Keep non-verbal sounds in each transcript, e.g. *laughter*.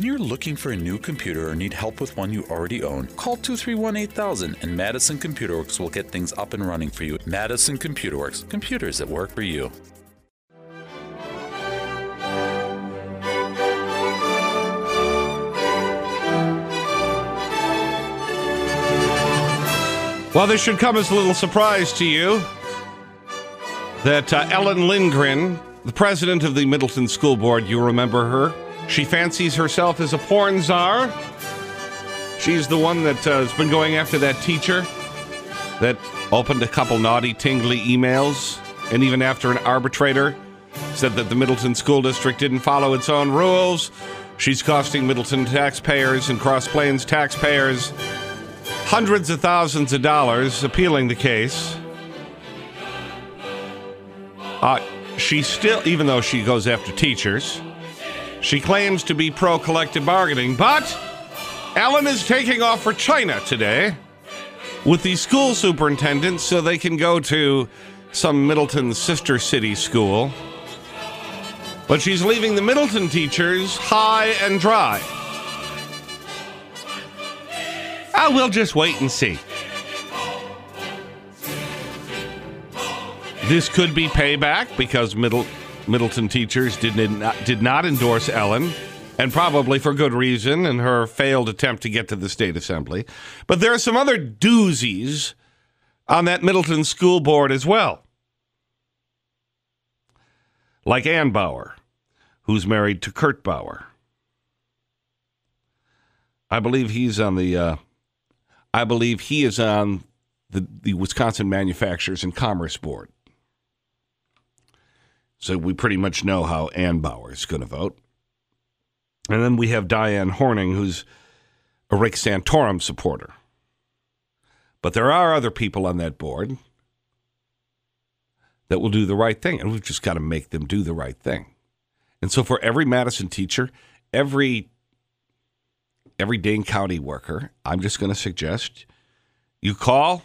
When you're looking for a new computer or need help with one you already own, call 231 8000 and Madison Computer Works will get things up and running for you. Madison Computer Works, computers that work for you. Well, this should come as a little surprise to you that uh, Ellen Lindgren, the president of the Middleton School Board, you remember her? She fancies herself as a porn czar. She's the one that uh, has been going after that teacher that opened a couple naughty, tingly emails, and even after an arbitrator said that the Middleton School District didn't follow its own rules, she's costing Middleton taxpayers and Cross Plains taxpayers hundreds of thousands of dollars appealing the case. Uh, she still, even though she goes after teachers, she claims to be pro collective bargaining, but Ellen is taking off for China today with the school superintendents so they can go to some Middleton sister city school. But she's leaving the Middleton teachers high and dry. Ah, I will just wait and see. This could be payback because Middle, Middleton teachers did not, did not endorse Ellen, and probably for good reason, in her failed attempt to get to the state assembly. But there are some other doozies on that Middleton school board as well. Like Ann Bauer, who's married to Kurt Bauer. I believe he's on the uh, I believe he is on the, the Wisconsin Manufacturers and Commerce Board. So we pretty much know how Ann Bauer is going to vote. And then we have Diane Horning, who's a Rick Santorum supporter. But there are other people on that board that will do the right thing, and we've just got to make them do the right thing. And so for every Madison teacher, every every Dane County worker, I'm just going to suggest you call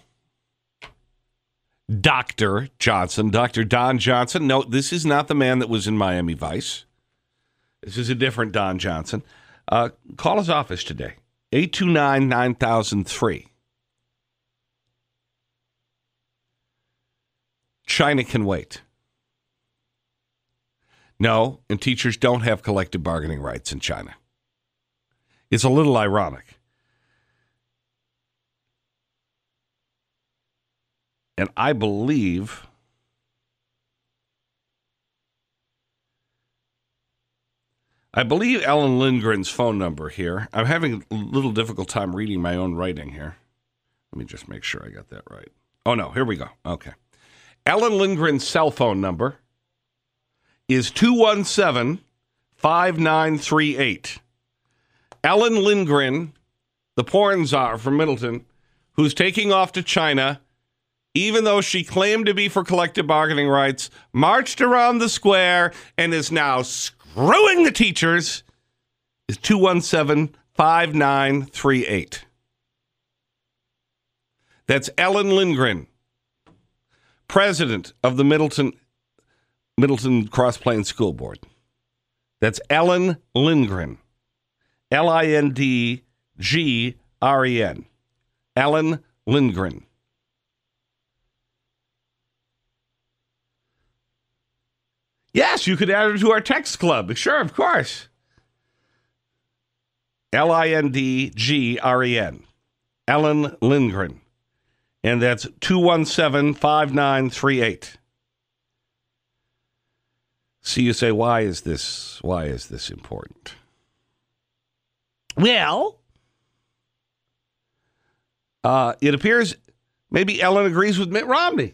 Dr. Johnson, Dr. Don Johnson. No, this is not the man that was in Miami Vice. This is a different Don Johnson. Uh, call his office today, 829 9003. China can wait. No, and teachers don't have collective bargaining rights in China. It's a little ironic. And I believe I believe Ellen Lindgren's phone number here. I'm having a little difficult time reading my own writing here. Let me just make sure I got that right. Oh no, here we go. Okay. Ellen Lindgren's cell phone number is 217 5938. Ellen Lindgren, the porn czar from Middleton, who's taking off to China, even though she claimed to be for collective bargaining rights, marched around the square and is now screwing the teachers, is 217 5938. That's Ellen Lindgren, president of the Middleton Middleton Cross Plains School Board. That's Ellen Lindgren. L I N D G R E N. Ellen Lindgren. Yes, you could add her to our text club. Sure, of course. L I N D G R E N. Ellen Lindgren. And that's 217 5938. See, you say, why is this why is this important? Well, uh, it appears maybe Ellen agrees with Mitt Romney.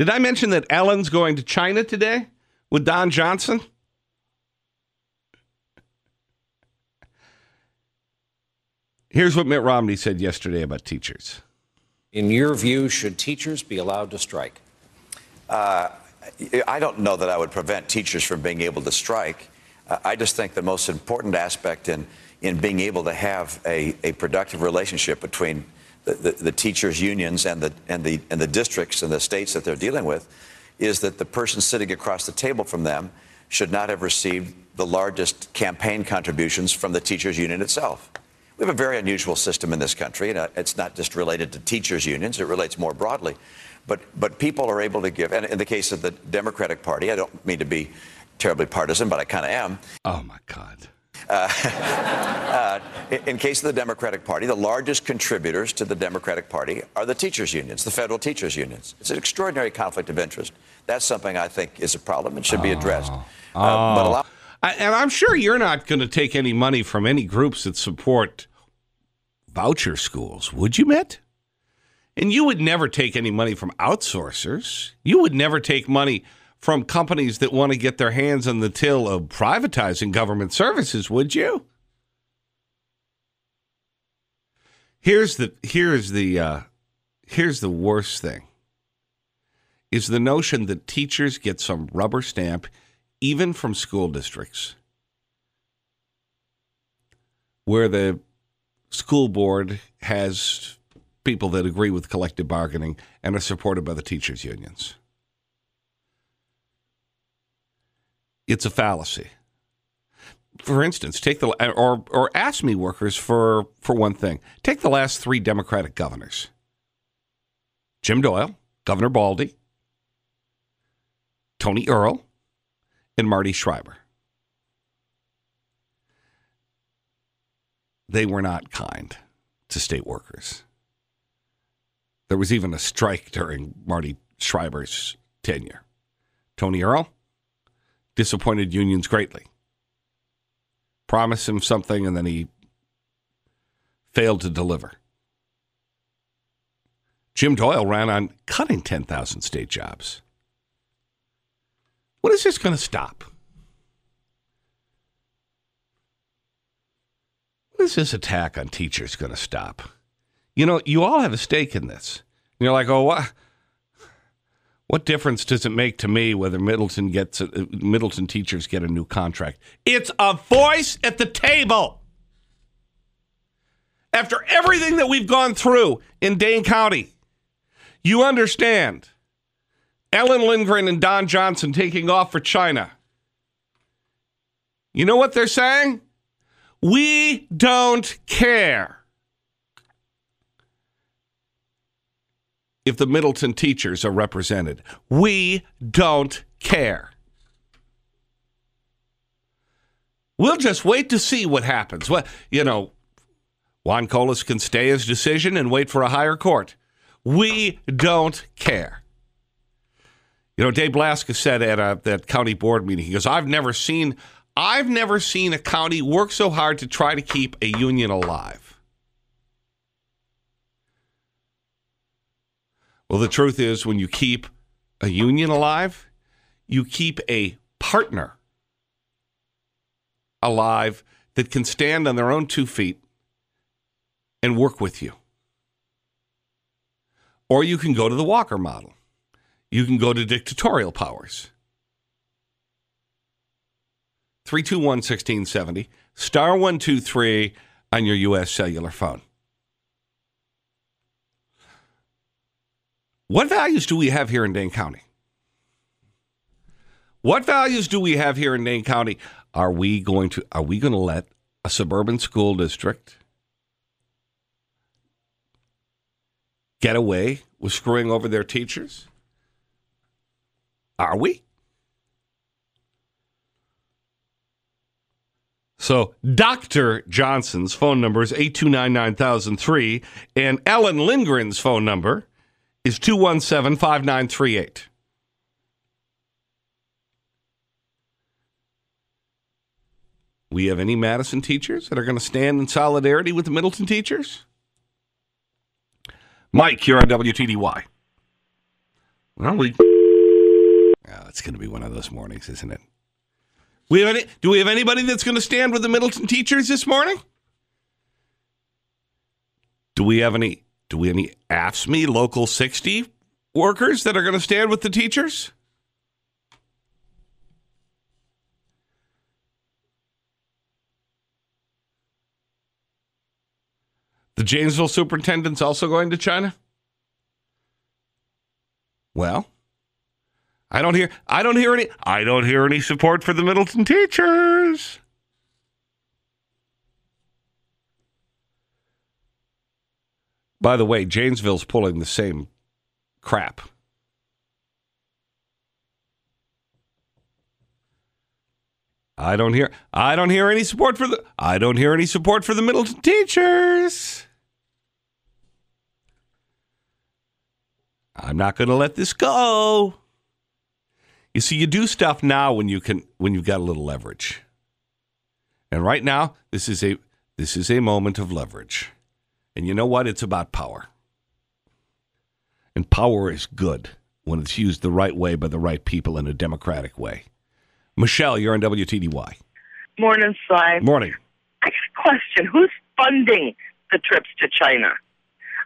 Did I mention that Ellen's going to China today with Don Johnson? Here's what Mitt Romney said yesterday about teachers. In your view, should teachers be allowed to strike? Uh, I don't know that I would prevent teachers from being able to strike. Uh, I just think the most important aspect in, in being able to have a, a productive relationship between the, the, teachers' unions and the, and, the, and the districts and the states that they're dealing with is that the person sitting across the table from them should not have received the largest campaign contributions from the teachers union itself. We have a very unusual system in this country, and uh, it's not just related to teachers unions, it relates more broadly. But, but people are able to give, and in the case of the Democratic Party, I don't mean to be terribly partisan, but I kind of am. Oh, my God. Uh, *laughs* uh, in case of the Democratic Party, the largest contributors to the Democratic Party are the teachers' unions, the federal teachers' unions. It's an extraordinary conflict of interest. That's something I think is a problem and should be addressed. Oh. Uh, but allow- I, and I'm sure you're not going to take any money from any groups that support voucher schools, would you, Mitt? And you would never take any money from outsourcers. You would never take money from companies that want to get their hands on the till of privatizing government services, would you? Here's the here's the uh, here's the worst thing is the notion that teachers get some rubber stamp even from school districts where the school board has people that agree with collective bargaining and are supported by the teachers unions. It's a fallacy. For instance, take the or or AFSCME workers for for one thing. Take the last three Democratic governors. Jim Doyle, Governor Baldy, Tony Earl, and Marty Schreiber. They were not kind to state workers. There was even a strike during Marty Schreiber's tenure. Tony Earl disappointed unions greatly. Promised him something and then he failed to deliver. Jim Doyle ran on cutting 10,000 state jobs. When is this going to stop? When is this attack on teachers going to stop? You know, you all have a stake in this. And you're like, oh, what? What difference does it make to me whether Middleton gets a, Middleton teachers get a new contract? It's a voice at the table. After everything that we've gone through in Dane County, you understand Ellen Lindgren and Don Johnson taking off for China. You know what they're saying? We don't care. If the Middleton teachers are represented, we don't care. We'll just wait to see what happens. Well, you know, Juan Colas can stay his decision and wait for a higher court. We don't care. You know, Dave Blaska said at a, that county board meeting, he goes, I've never seen I've never seen a county work so hard to try to keep a union alive. Well, the truth is, when you keep a union alive, you keep a partner alive that can stand on their own two feet and work with you. Or you can go to the Walker model. You can go to dictatorial powers. 321 1670, star 123 on your U.S. cellular phone. What values do we have here in Dane County? What values do we have here in Dane County? Are we going to are we going to let a suburban school district get away with screwing over their teachers? Are we? So Dr. Johnson's phone number is 829 and Ellen Lindgren's phone number is 217 5938. We have any Madison teachers that are going to stand in solidarity with the Middleton teachers? Mike, you're on WTDY. Well, we. Oh, it's going to be one of those mornings, isn't it? We have any, do we have anybody that's going to stand with the Middleton teachers this morning? Do we have any? Do we any AFSCME Local 60 workers that are going to stand with the teachers? The Janesville superintendent's also going to China? Well, I don't hear I don't hear any I don't hear any support for the Middleton teachers. By the way, Janesville's pulling the same crap. I don't hear I don't hear any support for the I don't hear any support for the Middleton teachers. I'm not going to let this go. You see, you do stuff now when you can when you've got a little leverage. And right now, this is a this is a moment of leverage. And you know what? It's about power. And power is good when it's used the right way by the right people in a democratic way. Michelle, you're on WTDY. Morning, Sly. Morning. I got a question. Who's funding the trips to China?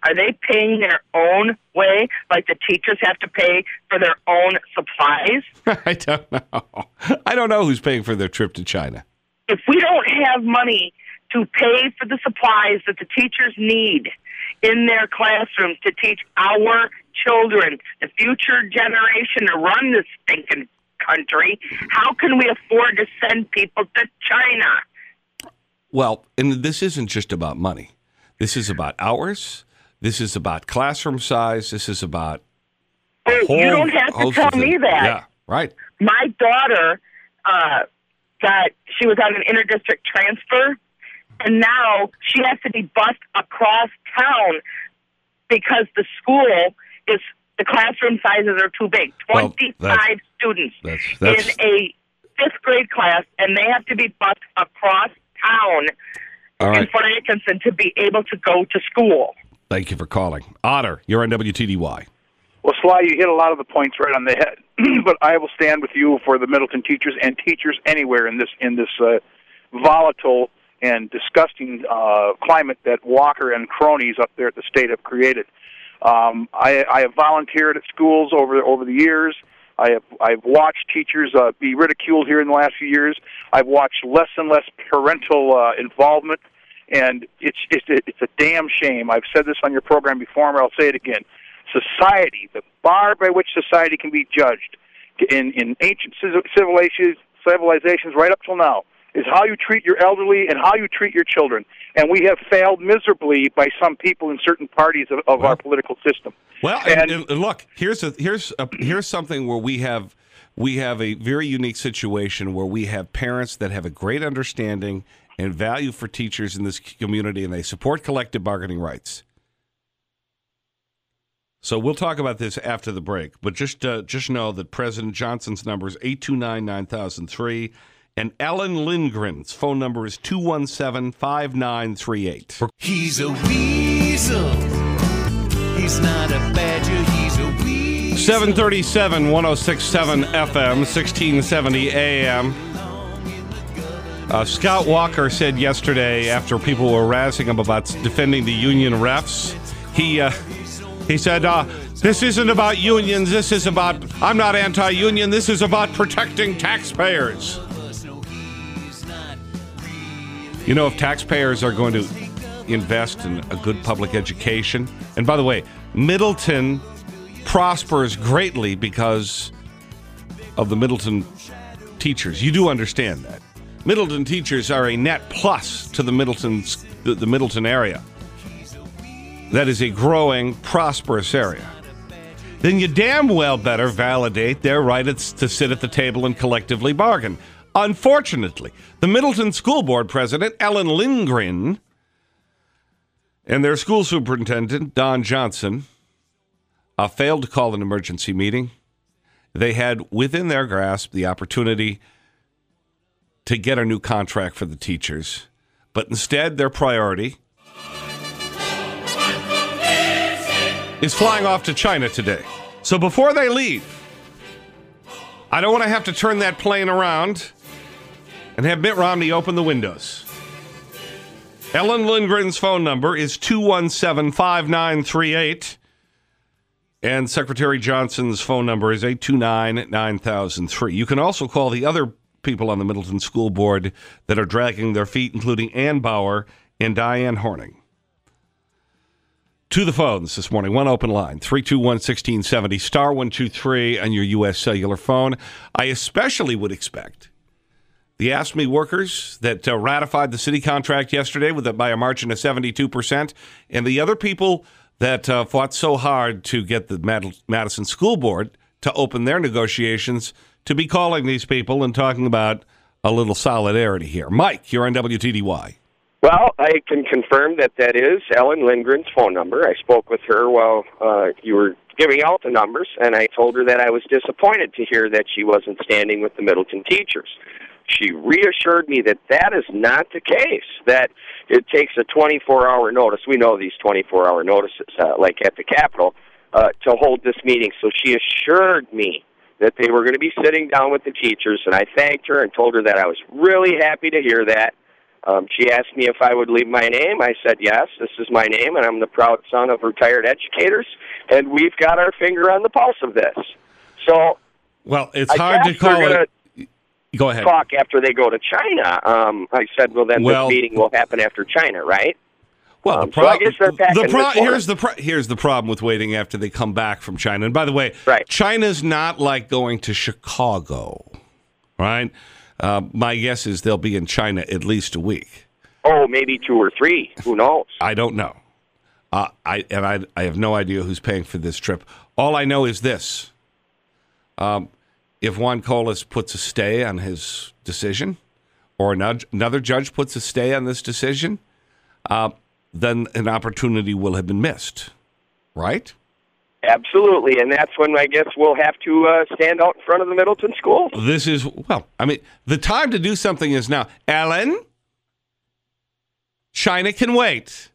Are they paying their own way, like the teachers have to pay for their own supplies? *laughs* I don't know. I don't know who's paying for their trip to China. If we don't have money to pay for the supplies that the teachers need in their classrooms to teach our children, the future generation, to run this stinking country, how can we afford to send people to China? Well, and this isn't just about money. This is about hours. This is about classroom size. This is about. Oh, you don't have to tell me that. Yeah, right. my daughter uh, got she was on an interdistrict transfer, and now she has to be bused across town because the school is the classroom sizes are too big. Well, that's- students that's- that's- in a fifth grade class, and they have to be bused across town All in right. Fort Atkinson to be able to go to school. Thank you for calling. Otter, you're on WTDY. Well, Sly, you hit a lot of the points right on the head. *clears throat* but I will stand with you for the Middleton teachers and teachers anywhere in this in this uh, volatile and disgusting uh, climate that Walker and cronies up there at the state have created. Um, I, I have volunteered at schools over over the years. I have I've watched teachers uh, be ridiculed here in the last few years. I've watched less and less parental uh, involvement, and it's it's it's a damn shame. I've said this on your program before, and I'll say it again. Society, the bar by which society can be judged in in ancient civilizations, civilizations right up till now, is how you treat your elderly and how you treat your children. And we have failed miserably by some people in certain parties of, of our political system. Well, and, And- and look, here's a here's a, here's something where we have we have a very unique situation where we have parents that have a great understanding and value for teachers in this community, and they support collective bargaining rights. So we'll talk about this after the break, but just uh, just know that President Johnson's number is eight two nine nine thousand three, and Ellen Lindgren's phone number is 217-5938. He's a weasel. He's not a badger, he's a weasel. 737 1067 FM, 1670 AM. Uh, Scott Walker said yesterday, after people were razzing him about defending the union refs, he uh, he said, uh, "This isn't about unions. This is about. I'm not anti-union. This is about protecting taxpayers." You know, if taxpayers are going to invest in a good public education, and by the way, Middleton prospers greatly because of the Middleton teachers. You do understand that. Middleton teachers are a net plus to the Middleton the, Middleton area. That is a growing, prosperous area. Then you damn well better validate their right to sit at the table and collectively bargain. Unfortunately, the Middleton School Board president, Ellen Lindgren, and their school superintendent, Don Johnson, uh, failed to call an emergency meeting. They had within their grasp the opportunity to get a new contract for the teachers, but instead, their priority is flying off to China today. So before they leave, I don't want to have to turn that plane around and have Mitt Romney open the windows. Ellen Lindgren's phone number is 217 5938. And Secretary Johnson's phone number is 829 9003. You can also call the other people on the Middleton School Board that are dragging their feet, including Ann Bauer and Diane Horning. To the phones this morning. One open line 321 1670, star 123 on your U.S. cellular phone. I especially would expect the AFSCME workers that uh, ratified the city contract yesterday with a, by a margin of 72%, and the other people that uh, fought so hard to get the Mad- Madison School Board to open their negotiations to be calling these people and talking about a little solidarity here. Mike, you're on WTDY. Well, I can confirm that that is Ellen Lindgren's phone number. I spoke with her while uh, you were giving out the numbers, and I told her that I was disappointed to hear that she wasn't standing with the Middleton teachers. She reassured me that that is not the case, that it takes a 24 hour notice. We know these 24 hour notices, uh, like at the Capitol, uh, to hold this meeting. So she assured me that they were going to be sitting down with the teachers, and I thanked her and told her that I was really happy to hear that. Um, she asked me if I would leave my name. I said yes. This is my name, and I'm the proud son of retired educators, and we've got our finger on the pulse of this. So, well, it's I hard to call it. Go ahead. Talk after they go to China. Um, I said, well, then Well- this meeting will happen after China, right? Well, Um, the, so I guess they're the pro- here's the pro- here's the problem with waiting after they come back from China. And by the way, Right. China's not like going to Chicago, right? Uh, my guess is they'll be in China at least a week. Oh, maybe two or three. Who knows? I don't know. Uh, I and I, I have no idea who's paying for this trip. All I know is this: um, if Juan Colas puts a stay on his decision, or another, another judge puts a stay on this decision, uh, then an opportunity will have been missed, right? Absolutely, and that's when I guess we'll have to uh, stand out in front of the Middleton School. This is well. I mean, the time to do something is now. Ellen, China can wait.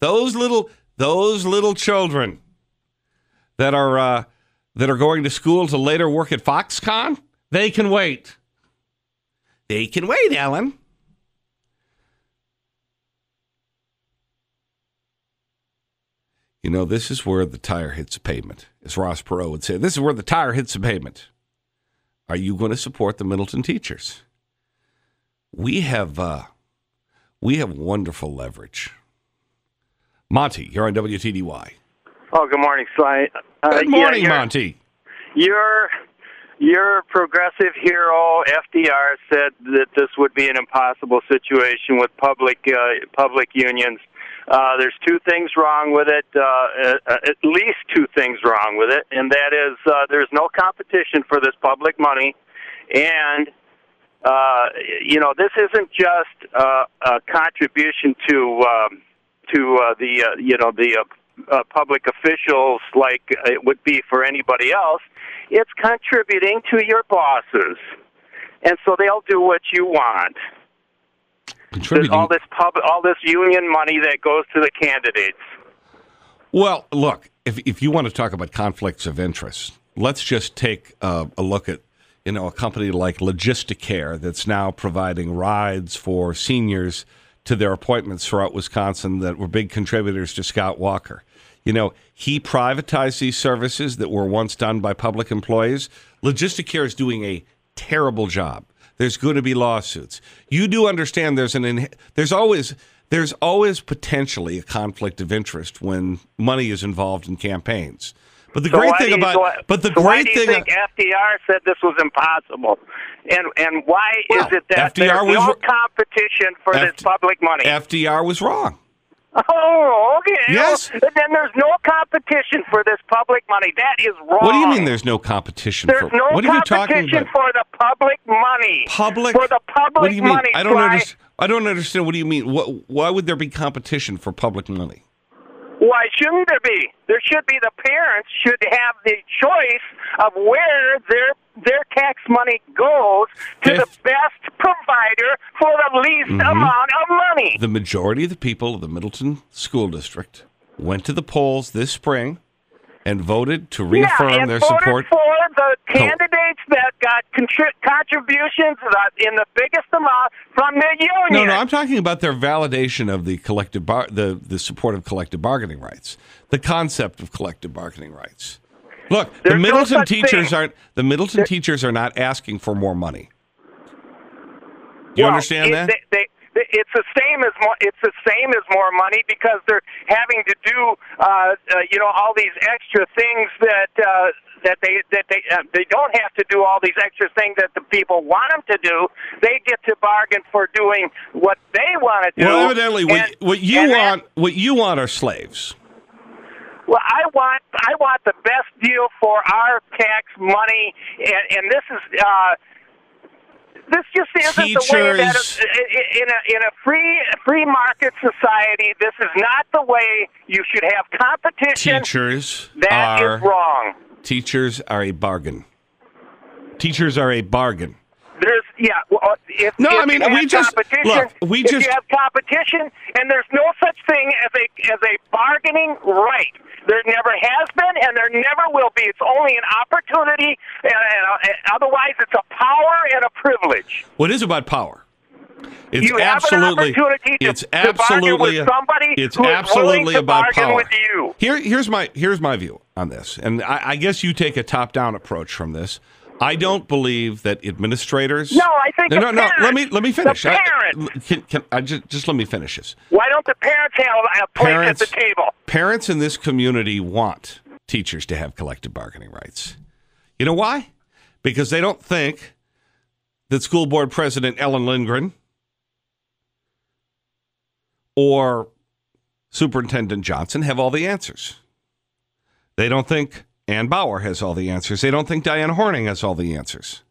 Those little those little children that are uh, that are going to school to later work at Foxconn, they can wait. They can wait, Ellen. You know, this is where the tire hits the pavement, as Ross Perot would say. This is where the tire hits the pavement. Are you going to support the Middleton teachers? We have uh, we have wonderful leverage. Monty, you're on WTDY. Oh, good morning, Sly. Uh, Good morning, yeah, your, Monty. Your your progressive hero FDR said that this would be an impossible situation with public uh, public unions. Uh, there's two things wrong with it, uh, uh, at least two things wrong with it, and that is uh, there's no competition for this public money, and uh, you know this isn't just uh, a contribution to um, to uh, the uh, you know the uh, uh, public officials like it would be for anybody else. It's contributing to your bosses, and so they'll do what you want. There's all this pub, all this union money that goes to the candidates. Well, look, if if you want to talk about conflicts of interest, let's just take uh, a look at you know a company like Logisticare that's now providing rides for seniors to their appointments throughout Wisconsin that were big contributors to Scott Walker. You know, he privatized these services that were once done by public employees. Logisticare is doing a terrible job. There's going to be lawsuits. You do understand there's an there's always there's always potentially a conflict of interest when money is involved in campaigns. But the So great thing about but the so great thing think FDR said this was impossible, and and why Well, is it that FDR there's was no competition for F- this public money? FDR was wrong. Oh, okay. Yes. Well, then there's no competition for this public money. That is wrong. What do you mean there's no competition There's for no What are you talking competition about? for the public money. Public for the public What do you mean? money. I don't understand. I don't understand. What do you mean? What, why would there be competition for public money? Why shouldn't there be? There should be. The parents should have the choice of where their their tax money goes to the best provider for the least Mm-hmm. amount of money. The majority of the people of the Middleton School District went to the polls this spring and voted to reaffirm yeah, their support. for the candidates that got contri- contributions in the biggest amount from the union. No, no, I'm talking about their validation of the collective bar- the the support of collective bargaining rights, the concept of collective bargaining rights. Look, the There's no Middleton such teachers thing. aren't the Middleton teachers are not asking for more money. Do you Well, understand it- that? They, they, it's the same as mo- it's the same as more money because they're having to do uh, uh, you know all these extra things that uh, that they that they uh, they don't have to do all these extra things that the people want them to do. They get to bargain for doing what they want to do. Well, evidently, what, And- what you and that- want, what you want are slaves. well, I want I want the best deal for our tax money, and, and this is uh, this just isn't the way that Teachers- in a in a free free market society. This is not the way you should have competition. Teachers That are is wrong. teachers are a bargain. Teachers are a bargain. There's yeah. Well, uh, if, No, if I mean, we just- competition, look, we if just- you have competition, and there's no such thing as a as a bargaining right. There never has been, and there never will be. It's only an opportunity, and, and, and otherwise, it's a power and a privilege. What is about power? It's you absolutely to, it's to absolutely with somebody it's absolutely about power. with you. Here, here's my here's my view on this, and I, I guess you take a top down approach from this. I don't believe that administrators. No, I think no, the no, no. Let me let me the finish. I- parents. can, can, I just just let me finish this. Why don't the parents have a place Parents- at the table? Parents in this community want teachers to have collective bargaining rights. You know why? Because they don't think that school board president Ellen Lindgren or Superintendent Johnson have all the answers. They don't think Ann Bauer has all the answers. They don't think Diane Horning has all the answers.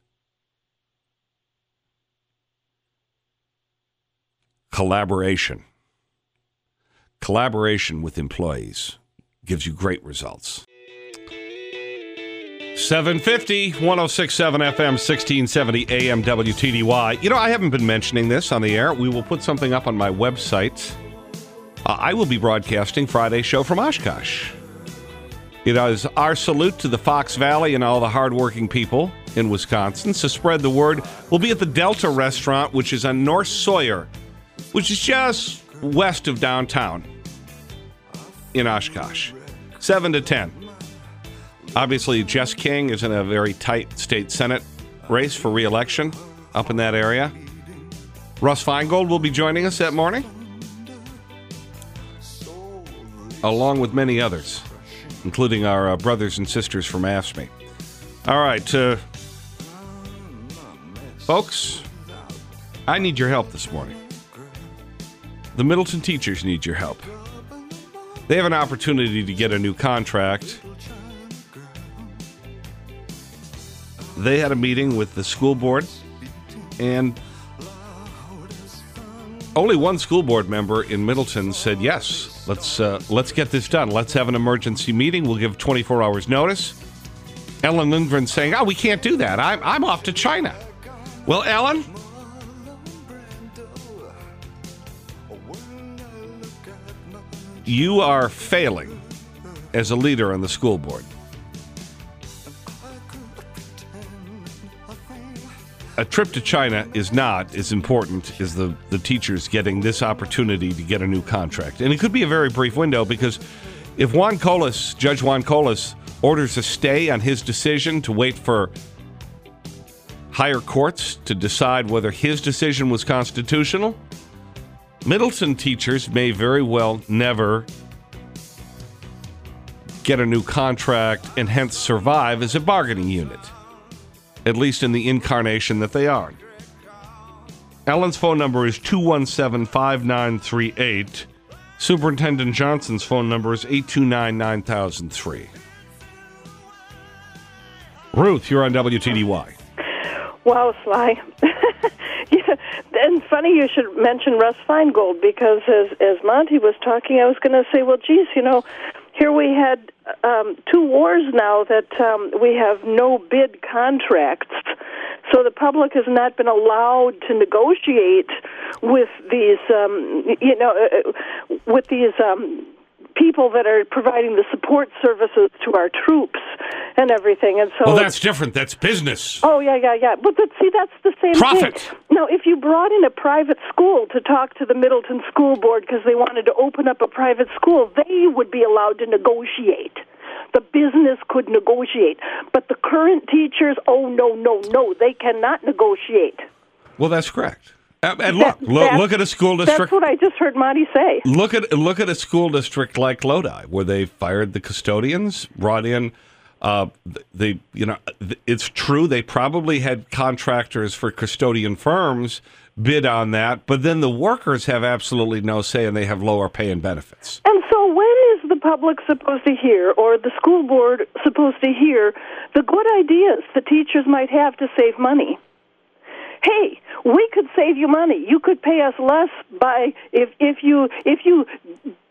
Collaboration. Collaboration with employees gives you great results. 750 1067 FM 1670 AM WTDY. You know, I haven't been mentioning this on the air. We will put something up on my website. Uh, I will be broadcasting Friday's show from Oshkosh. It is our salute to the Fox Valley and all the hardworking people in Wisconsin. So spread the word. We'll be at the Delta Restaurant, which is on North Sawyer, which is just west of downtown in Oshkosh. 7 to 10. Obviously, Jess King is in a very tight state Senate race for reelection up in that area. Russ Feingold will be joining us that morning, along with many others, including our uh, brothers and sisters from AFSCME. All right, uh, folks, I need your help this morning. The Middleton teachers need your help. They have an opportunity to get a new contract. They had a meeting with the school board, and only one school board member in Middleton said yes. Let's uh, let's get this done. Let's have an emergency meeting. We'll give 24 hours notice. Ellen Lindgren saying, "Oh, we can't do that. I'm I'm off to China." Well, Ellen, you are failing as a leader on the school board. A trip to China is not as important as the, the teachers getting this opportunity to get a new contract. And it could be a very brief window because if Juan Colas, Judge Juan Colas, orders a stay on his decision to wait for higher courts to decide whether his decision was constitutional, Middleton teachers may very well never get a new contract and hence survive as a bargaining unit, at least in the incarnation that they are. Ellen's phone number is 217 5938. Superintendent Johnson's phone number is 829 9003. Ruth, you're on WTDY. Wow, Sly. *laughs* yeah, and funny you should mention Russ Feingold because as as Monty was talking, I was going to say, well, geez, you know, here we had um, two wars now that um, we have no bid contracts, so the public has not been allowed to negotiate with these, um, you know, uh, uh, with these. Um, people that are providing the support services to our troops and everything and so Well, that's different. That's business. Oh yeah, yeah, yeah. But, but see, that's the same Profit. thing. Now, if you brought in a private school to talk to the Middleton School Board because they wanted to open up a private school, they would be allowed to negotiate. The business could negotiate, but the current teachers, oh no, no, no, they cannot negotiate. Well, that's correct. And, and look, look, look at a school district. That's what I just heard Monty say. Look at look at a school district like Lodi, where they fired the custodians, brought in. Uh, they, you know, it's true they probably had contractors for custodian firms bid on that, but then the workers have absolutely no say, and they have lower pay and benefits. And so, when is the public supposed to hear, or the school board supposed to hear, the good ideas the teachers might have to save money? Hey, we could save you money. You could pay us less by if if you if you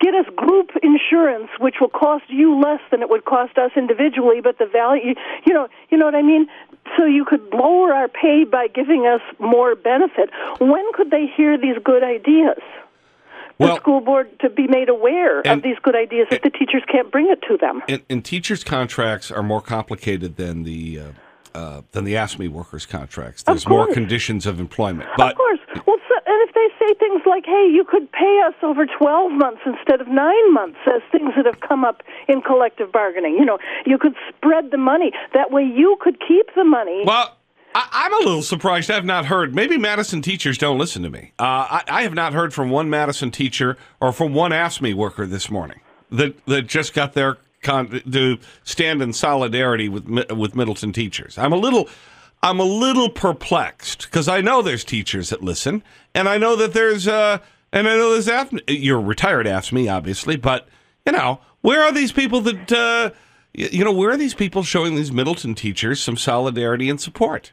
get us group insurance, which will cost you less than it would cost us individually, but the value, you know, you know what I mean. So you could lower our pay by giving us more benefit. When could they hear these good ideas? the Well- school board to be made aware And- of these good ideas if the teachers can't bring it to them. And, and teachers' contracts are more complicated than the uh, uh, than the AFSCME workers' contracts. There's more conditions of employment, but of course. Well, so, and if they say things like, "Hey, you could pay us over 12 months instead of 9 months," as things that have come up in collective bargaining, you know, you could spread the money. That way you could keep the money. Well, I, I'm a little surprised. I've not heard. Maybe Madison teachers don't listen to me. Uh, I, I have not heard from one Madison teacher or from one AFSCME worker this morning that that just got their con- to stand in solidarity with with Middleton teachers. I'm a little. I'm a little perplexed because I know there's teachers that listen, and I know that there's uh, and I know there's AFSCME, you're retired AFSCME, obviously, but you know where are these people that uh, you know where are these people showing these Middleton teachers some solidarity and support?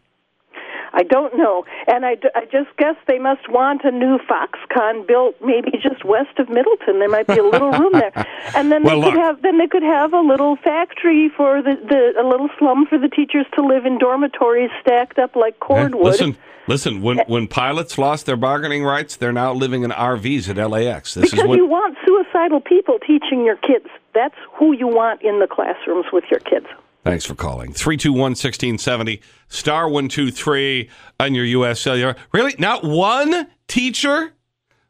I don't know, and I, d- I just guess they must want a new Foxconn built maybe just west of Middleton. There might be a little room there, *laughs* and then Well, they could look. have then they could have a little factory for the, the a little slum for the teachers to live in dormitories stacked up like cordwood. Listen, listen. When when pilots lost their bargaining rights, they're now living in RVs at LAX. This because is what you want suicidal people teaching your kids. That's who you want in the classrooms with your kids. Thanks for calling. 321 1670, star 123 on your U.S. cellular. Really? Not one teacher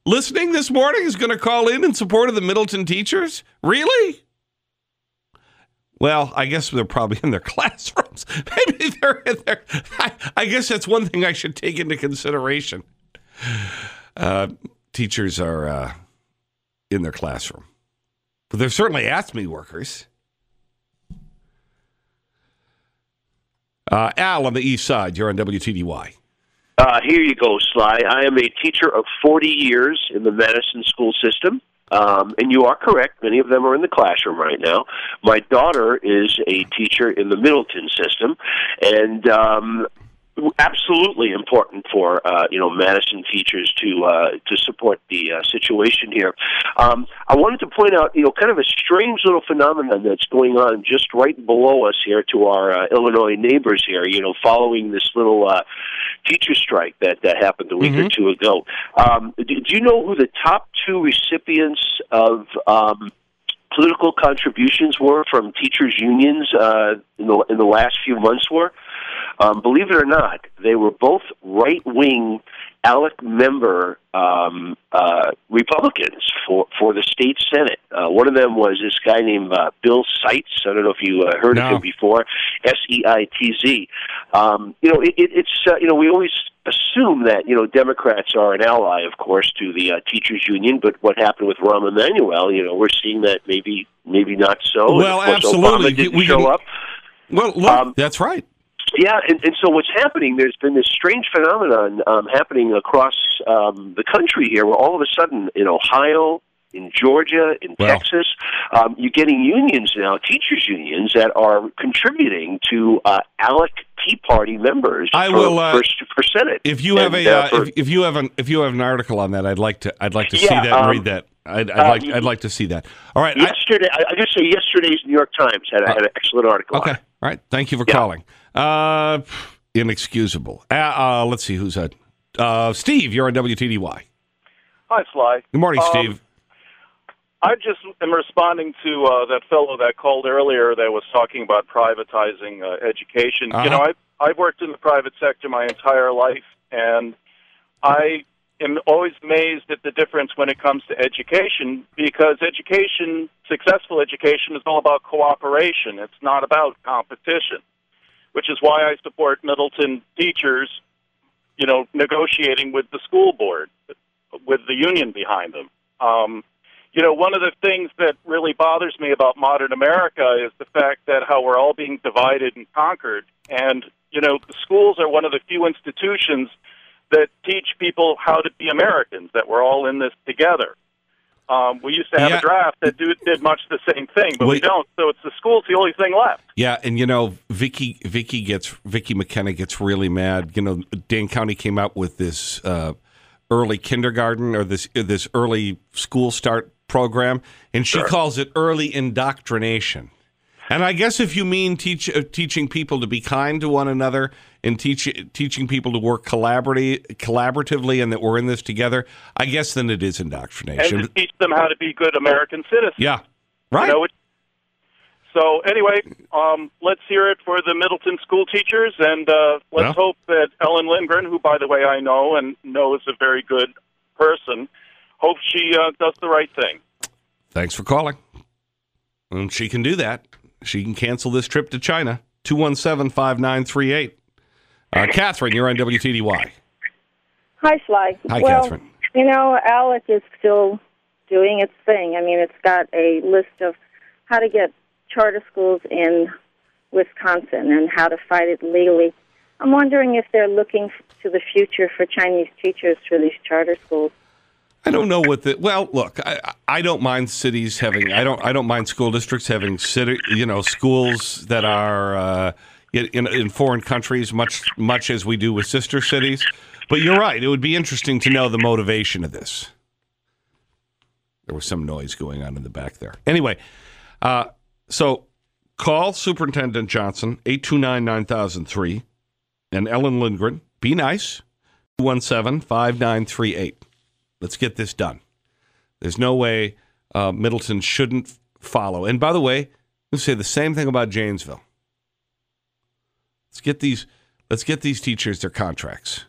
listening this morning is going to call in in support of the Middleton teachers? Really? Well, I guess they're probably in their *laughs* classrooms. Maybe they're in their. I, I guess that's one thing I should take into consideration. Uh, teachers are uh, in their classroom. But they're certainly AFSCME workers. Uh, Al on the east side, you're on WTDY. Uh, here you go, Sly. I am a teacher of 40 years in the Madison school system. Um, and you are correct. Many of them are in the classroom right now. My daughter is a teacher in the Middleton system, and um, absolutely important for uh, you know Madison teachers to uh, to support the uh, situation here. Um, I wanted to point out you know kind of a strange little phenomenon that's going on just right below us here to our uh, Illinois neighbors here. You know, following this little uh, teacher strike that that happened a week or two ago. Um, do, do you know who the top two recipients of um, political contributions were from teachers unions uh, in the in the last few months were? Um, believe it or not, they were both right wing ALEC member um, uh, Republicans for for the state senate. Uh, one of them was this guy named uh, Bill Seitz. I don't know if you uh, heard No. of him before. S E I T Z. Um, you know, it, it, it's uh, you know we always assume that you know Democrats are an ally, of course, to the uh, teachers union. But what happened with Rahm Emanuel? You know, we're seeing that maybe maybe not so. Well, absolutely. Obama didn't We show up. Well, look, that's right. Yeah, and, and so what's happening? There's been this strange phenomenon um, happening across um, the country here, where all of a sudden in Ohio, in Georgia, in Well- Texas, um, you're getting unions now, teachers unions, that are contributing to uh, ALEC Tea Party members I for, will, uh, for, for Senate. If you have And, a, uh, uh, for- if, if you have an, if you have an article on that, I'd like to, I'd like to see Yeah, that and um, read that. I'd, I'd uh, like, I'd like to see that. All right. Yesterday, I, I just say yesterday's New York Times had, a, had an excellent article. on okay. it. All right. Thank you for calling. Uh, inexcusable. Uh, uh, let's see who's that. Uh, Steve, you're on WTDY. Hi, Sly. Good morning, Um, Steve. I just am responding to uh, that fellow that called earlier that was talking about privatizing uh, education. Uh-huh. You know, I've, I've worked in the private sector my entire life, and I am always amazed at the difference when it comes to education because education, successful education, is all about cooperation. It's not about competition, which is why I support Middleton teachers you know, negotiating with the school board, with the union behind them. Um, you know, one of the things that really bothers me about modern America is the fact that how we're all being divided and conquered. And, you know, the schools are one of the few institutions that teach people how to be Americans, that we're all in this together. Um, we used to have Yeah. a draft that do, did much the same thing, but we Wait. don't. So it's the school's the only thing left. Yeah, and you know, Vicki Vicki gets Vicki McKenna gets really mad. You know, Dane County came out with this uh, early kindergarten or this this early school start program, and she calls it early indoctrination. And I guess if you mean teach, uh, teaching people to be kind to one another and teach, teaching people to work collaboratively, collaboratively and that we're in this together, I guess then it is And indoctrination. to teach them how to be good American citizens. yeah, right. You know, so anyway, um, let's hear it for the Middleton school teachers, and uh, let's Well. hope that Ellen Lindgren, who by the way I know and know is a very good person, hope she uh, does the right thing. Thanks for calling. And she can do that. She can cancel this trip to China. 217 5938. Uh, Catherine, you're on WTDY. Hi, Sly. Hi, well, Catherine. You know, ALEC is still doing its thing. I mean, it's got a list of how to get charter schools in Wisconsin and how to fight it legally. I'm wondering if they're looking to the future for Chinese teachers for these charter schools. I don't know what the well. Look, I, I don't mind cities having. I don't. I don't mind school districts having city. You know, schools that are uh, in, in foreign countries, much much as we do with sister cities. But you're right. It would be interesting to know the motivation of this. There was some noise going on in the back there. Anyway, uh, so call Superintendent Johnson eight two nine nine thousand three, and Ellen Lindgren. Be nice. 217 5938. Let's get this done. There's no way uh, Middleton shouldn't follow. And by the way, let's say the same thing about Janesville. Let's get these. Let's get these teachers their contracts.